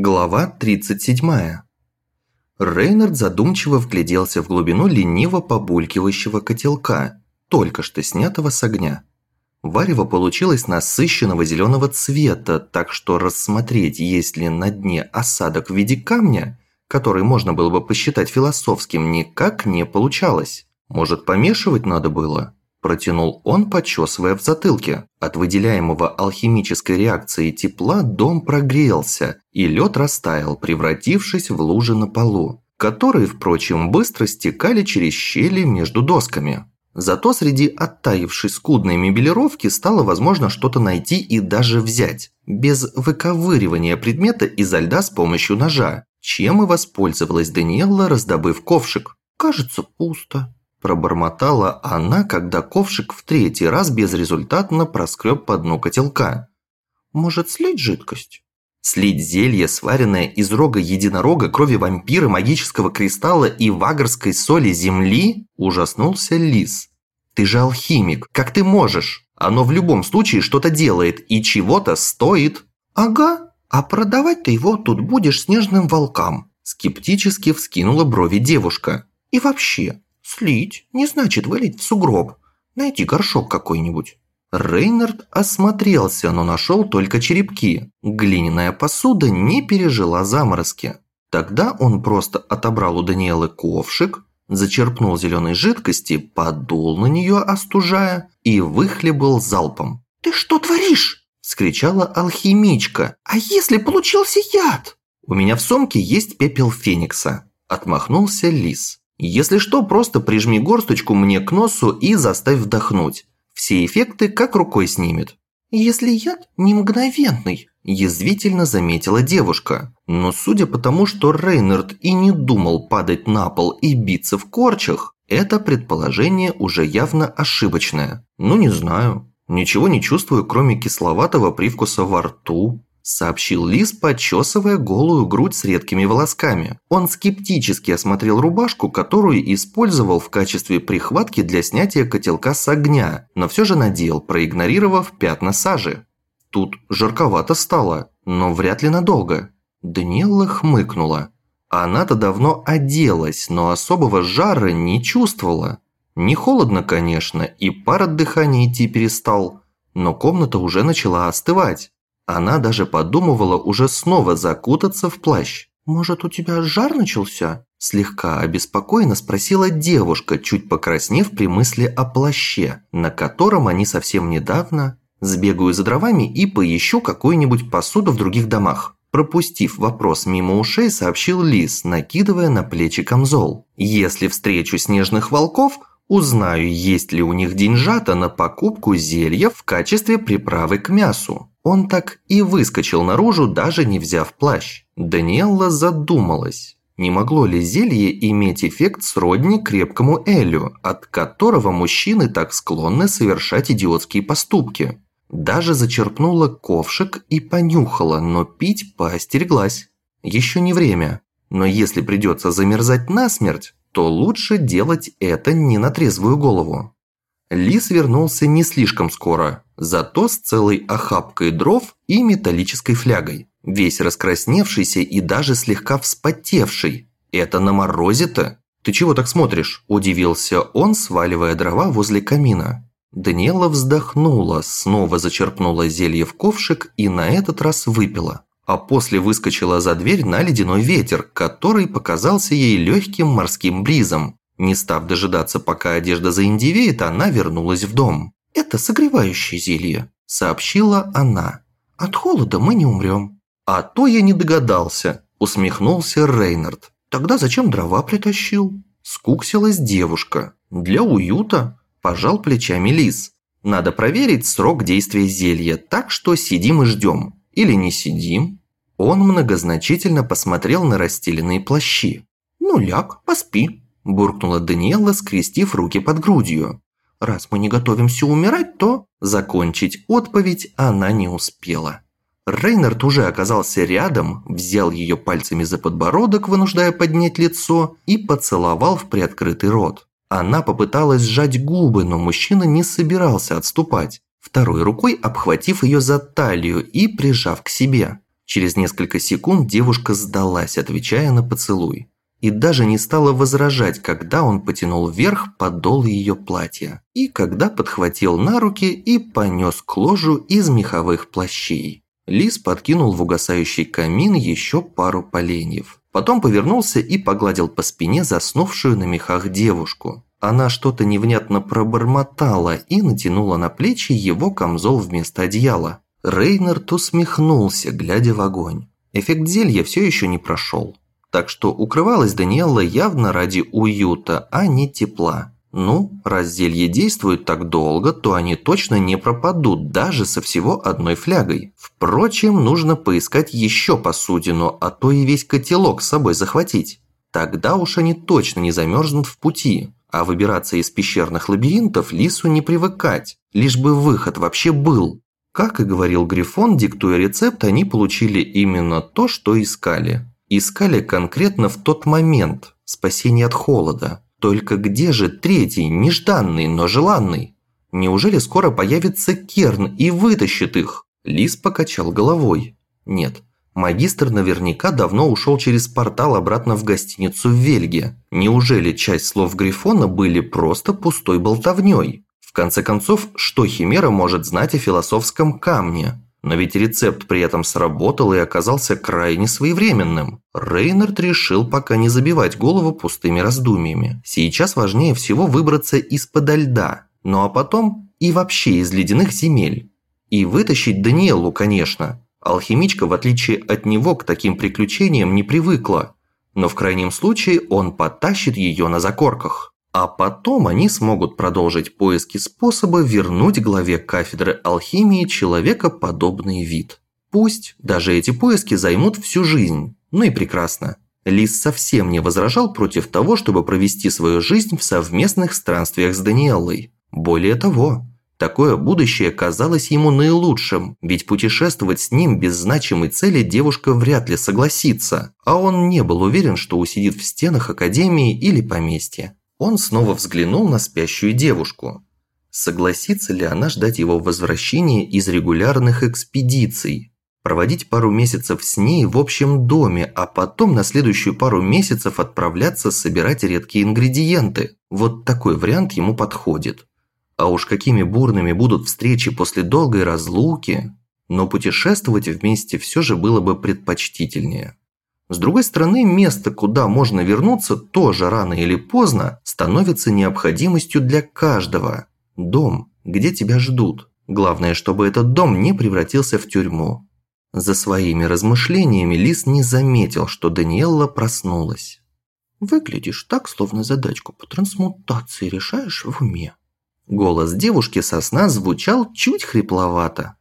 Глава 37. Рейнард задумчиво вгляделся в глубину лениво побулькивающего котелка, только что снятого с огня. Варево получилось насыщенного зеленого цвета, так что рассмотреть, есть ли на дне осадок в виде камня, который можно было бы посчитать философским, никак не получалось. Может, помешивать надо было? Протянул он, почесывая в затылке. От выделяемого алхимической реакции тепла дом прогрелся, и лед растаял, превратившись в лужи на полу, которые, впрочем, быстро стекали через щели между досками. Зато среди оттаившей скудной мебелировки стало возможно что-то найти и даже взять, без выковыривания предмета изо льда с помощью ножа, чем и воспользовалась Даниэлла, раздобыв ковшик. «Кажется, пусто», Пробормотала она, когда ковшик в третий раз безрезультатно проскреб по дну котелка. «Может, слить жидкость?» Слить зелье, сваренное из рога единорога, крови вампира, магического кристалла и вагрской соли земли? Ужаснулся лис. «Ты же алхимик, как ты можешь? Оно в любом случае что-то делает и чего-то стоит». «Ага, а продавать ты его тут будешь снежным волкам», скептически вскинула брови девушка. «И вообще, Слить не значит вылить в сугроб. Найти горшок какой-нибудь. Рейнард осмотрелся, но нашел только черепки. Глиняная посуда не пережила заморозки. Тогда он просто отобрал у Даниэлы ковшик, зачерпнул зеленой жидкости, подул на нее, остужая, и выхлебал залпом. «Ты что творишь?» – скричала алхимичка. «А если получился яд?» «У меня в сумке есть пепел феникса», – отмахнулся лис. Если что, просто прижми горсточку мне к носу и заставь вдохнуть. Все эффекты как рукой снимет. «Если яд не мгновенный», – язвительно заметила девушка. Но судя по тому, что Рейнард и не думал падать на пол и биться в корчах, это предположение уже явно ошибочное. Ну не знаю. Ничего не чувствую, кроме кисловатого привкуса во рту сообщил Лис, почесывая голую грудь с редкими волосками. Он скептически осмотрел рубашку, которую использовал в качестве прихватки для снятия котелка с огня, но все же надел, проигнорировав пятна сажи. Тут жарковато стало, но вряд ли надолго. Даниэлла хмыкнула. Она-то давно оделась, но особого жара не чувствовала. Не холодно, конечно, и пар от дыхания идти перестал, но комната уже начала остывать. Она даже подумывала уже снова закутаться в плащ. «Может, у тебя жар начался?» Слегка обеспокоенно спросила девушка, чуть покраснев при мысли о плаще, на котором они совсем недавно сбегаю за дровами и поищу какую-нибудь посуду в других домах. Пропустив вопрос мимо ушей, сообщил Лис, накидывая на плечи камзол. «Если встречу снежных волков, узнаю, есть ли у них деньжата на покупку зелья в качестве приправы к мясу». Он так и выскочил наружу, даже не взяв плащ. Даниэлла задумалась. Не могло ли зелье иметь эффект сродни крепкому Элю, от которого мужчины так склонны совершать идиотские поступки? Даже зачерпнула ковшик и понюхала, но пить поостереглась. Еще не время. Но если придется замерзать насмерть, то лучше делать это не на трезвую голову. Лис вернулся не слишком скоро, зато с целой охапкой дров и металлической флягой. Весь раскрасневшийся и даже слегка вспотевший. Это на морозе-то? Ты чего так смотришь? Удивился он, сваливая дрова возле камина. Даниэла вздохнула, снова зачерпнула зелье в ковшик и на этот раз выпила. А после выскочила за дверь на ледяной ветер, который показался ей легким морским бризом. Не став дожидаться, пока одежда заиндивеет, она вернулась в дом. «Это согревающее зелье», – сообщила она. «От холода мы не умрем». «А то я не догадался», – усмехнулся Рейнард. «Тогда зачем дрова притащил?» Скуксилась девушка. «Для уюта», – пожал плечами лис. «Надо проверить срок действия зелья, так что сидим и ждем. Или не сидим?» Он многозначительно посмотрел на расстеленные плащи. «Ну ляг, поспи», буркнула Даниэла, скрестив руки под грудью. «Раз мы не готовимся умирать, то...» Закончить отповедь она не успела. Рейнард уже оказался рядом, взял ее пальцами за подбородок, вынуждая поднять лицо, и поцеловал в приоткрытый рот. Она попыталась сжать губы, но мужчина не собирался отступать, второй рукой обхватив ее за талию и прижав к себе. Через несколько секунд девушка сдалась, отвечая на поцелуй. И даже не стала возражать, когда он потянул вверх подол ее платья. И когда подхватил на руки и понес к ложу из меховых плащей. Лис подкинул в угасающий камин еще пару поленьев. Потом повернулся и погладил по спине заснувшую на мехах девушку. Она что-то невнятно пробормотала и натянула на плечи его камзол вместо одеяла. Рейнард усмехнулся, глядя в огонь. Эффект зелья все еще не прошел. Так что укрывалась Даниэлла явно ради уюта, а не тепла. Ну, раз зелье действует так долго, то они точно не пропадут даже со всего одной флягой. Впрочем, нужно поискать еще посудину, а то и весь котелок с собой захватить. Тогда уж они точно не замерзнут в пути. А выбираться из пещерных лабиринтов Лису не привыкать, лишь бы выход вообще был. Как и говорил Грифон, диктуя рецепт, они получили именно то, что искали. Искали конкретно в тот момент – спасение от холода. Только где же третий, нежданный, но желанный? Неужели скоро появится Керн и вытащит их? Лис покачал головой. Нет, магистр наверняка давно ушел через портал обратно в гостиницу в Вельге. Неужели часть слов Грифона были просто пустой болтовней? В конце концов, что Химера может знать о философском камне? Но ведь рецепт при этом сработал и оказался крайне своевременным. Рейнард решил пока не забивать голову пустыми раздумьями. Сейчас важнее всего выбраться из-под льда, ну а потом и вообще из ледяных земель. И вытащить Даниэлу, конечно. Алхимичка, в отличие от него, к таким приключениям не привыкла. Но в крайнем случае он потащит ее на закорках. А потом они смогут продолжить поиски способа вернуть главе кафедры алхимии человекоподобный вид. Пусть даже эти поиски займут всю жизнь. Ну и прекрасно. Лис совсем не возражал против того, чтобы провести свою жизнь в совместных странствиях с Даниэллой. Более того, такое будущее казалось ему наилучшим, ведь путешествовать с ним без значимой цели девушка вряд ли согласится, а он не был уверен, что усидит в стенах академии или поместья. Он снова взглянул на спящую девушку. Согласится ли она ждать его возвращения из регулярных экспедиций? Проводить пару месяцев с ней в общем доме, а потом на следующую пару месяцев отправляться собирать редкие ингредиенты. Вот такой вариант ему подходит. А уж какими бурными будут встречи после долгой разлуки. Но путешествовать вместе все же было бы предпочтительнее. С другой стороны, место, куда можно вернуться, тоже рано или поздно становится необходимостью для каждого. Дом, где тебя ждут. Главное, чтобы этот дом не превратился в тюрьму. За своими размышлениями Лис не заметил, что Даниэлла проснулась. «Выглядишь так, словно задачку по трансмутации решаешь в уме». Голос девушки со сна звучал чуть хрипловато.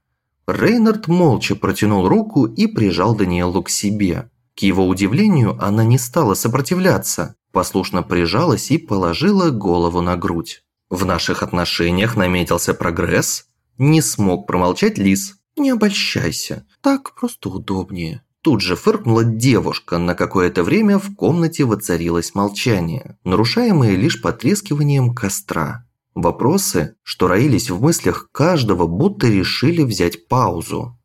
Рейнард молча протянул руку и прижал Даниэлу к себе. К его удивлению, она не стала сопротивляться, послушно прижалась и положила голову на грудь. В наших отношениях наметился прогресс. Не смог промолчать Лис. «Не обольщайся, так просто удобнее». Тут же фыркнула девушка, на какое-то время в комнате воцарилось молчание, нарушаемое лишь потрескиванием костра. Вопросы, что роились в мыслях каждого, будто решили взять паузу.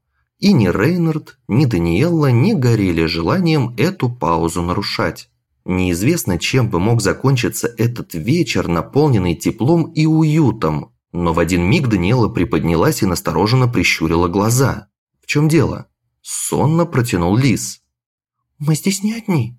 И ни Рейнард, ни Даниэлла не горели желанием эту паузу нарушать. Неизвестно, чем бы мог закончиться этот вечер, наполненный теплом и уютом. Но в один миг Даниэла приподнялась и настороженно прищурила глаза. «В чем дело?» Сонно протянул Лис. «Мы здесь не одни».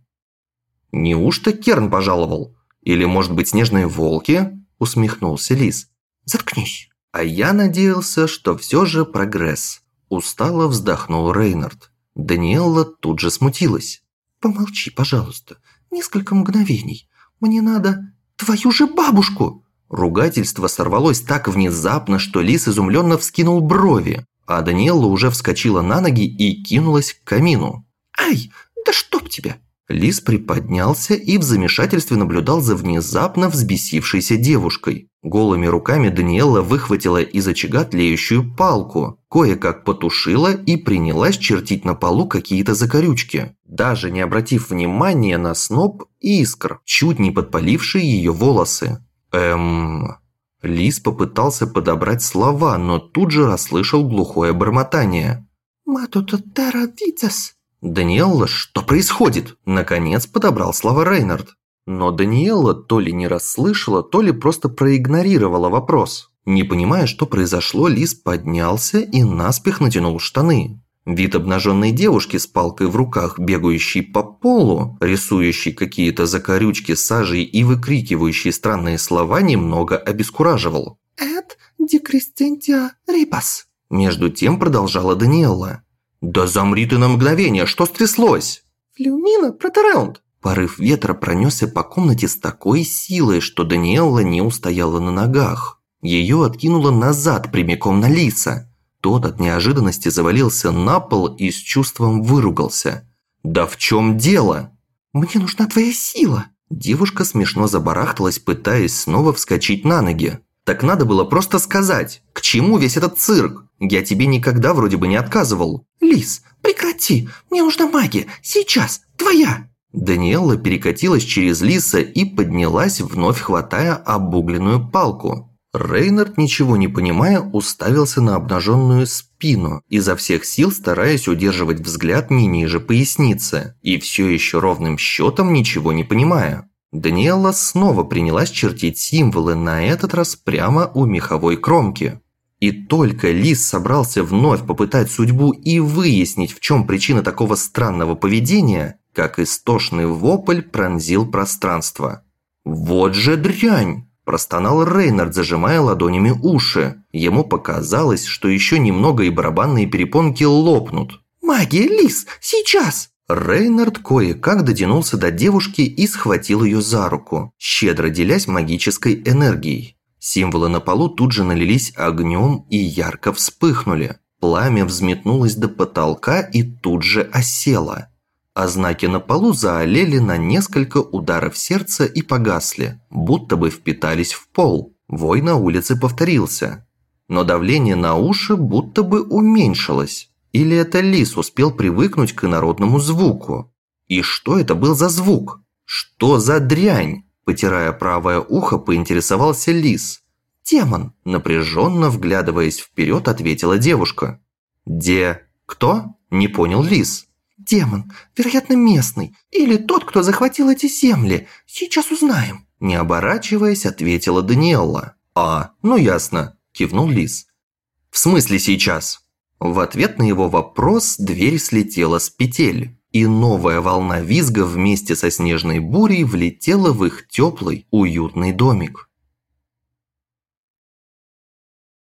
«Неужто Керн пожаловал? Или, может быть, снежные волки?» Усмехнулся Лис. «Заткнись». А я надеялся, что все же прогресс. Устало вздохнул Рейнард. Даниэлла тут же смутилась. «Помолчи, пожалуйста. Несколько мгновений. Мне надо... твою же бабушку!» Ругательство сорвалось так внезапно, что Лис изумленно вскинул брови, а Даниэлла уже вскочила на ноги и кинулась к камину. «Ай, да чтоб тебя!» Лис приподнялся и в замешательстве наблюдал за внезапно взбесившейся девушкой. Голыми руками Даниэлла выхватила из очага тлеющую палку, кое-как потушила и принялась чертить на полу какие-то закорючки, даже не обратив внимания на сноп искр, чуть не подпалившие ее волосы. Эм... Лис попытался подобрать слова, но тут же расслышал глухое бормотание. Матута терра вицес. «Даниэлла, что происходит?» Наконец подобрал слова Рейнард. Но Даниэлла то ли не расслышала, то ли просто проигнорировала вопрос. Не понимая, что произошло, Лис поднялся и наспех натянул штаны. Вид обнаженной девушки с палкой в руках, бегающей по полу, рисующей какие-то закорючки сажей и выкрикивающей странные слова, немного обескураживал. «Эд декрестентия рипас». Между тем продолжала Даниэлла. «Да замри ты на мгновение, что стряслось?» «Флюмина протераунд». Порыв ветра пронесся по комнате с такой силой, что Даниэлла не устояла на ногах. Ее откинуло назад прямиком на Лиса. Тот от неожиданности завалился на пол и с чувством выругался. «Да в чем дело?» «Мне нужна твоя сила!» Девушка смешно забарахталась, пытаясь снова вскочить на ноги. «Так надо было просто сказать, к чему весь этот цирк? Я тебе никогда вроде бы не отказывал». «Лис, прекрати! Мне нужна магия! Сейчас! Твоя!» Даниэлла перекатилась через Лиса и поднялась, вновь хватая обугленную палку. Рейнард, ничего не понимая, уставился на обнаженную спину, изо всех сил стараясь удерживать взгляд не ниже поясницы, и все еще ровным счетом ничего не понимая. Даниэла снова принялась чертить символы, на этот раз прямо у меховой кромки. И только Лис собрался вновь попытать судьбу и выяснить, в чем причина такого странного поведения, как истошный вопль пронзил пространство. «Вот же дрянь!» Простонал Рейнард, зажимая ладонями уши. Ему показалось, что еще немного и барабанные перепонки лопнут. «Магия, Лис, сейчас!» Рейнард кое-как дотянулся до девушки и схватил ее за руку, щедро делясь магической энергией. Символы на полу тут же налились огнем и ярко вспыхнули. Пламя взметнулось до потолка и тут же осело а знаки на полу заолели на несколько ударов сердца и погасли, будто бы впитались в пол. Вой на улице повторился. Но давление на уши будто бы уменьшилось. Или это лис успел привыкнуть к инородному звуку? И что это был за звук? Что за дрянь? Потирая правое ухо, поинтересовался лис. «Демон!» Напряженно вглядываясь вперед, ответила девушка. «Де... кто?» Не понял лис. Демон, вероятно, местный. Или тот, кто захватил эти земли. Сейчас узнаем». Не оборачиваясь, ответила Даниэлла. «А, ну ясно», – кивнул Лис. «В смысле сейчас?» В ответ на его вопрос дверь слетела с петель, и новая волна визга вместе со снежной бурей влетела в их теплый, уютный домик.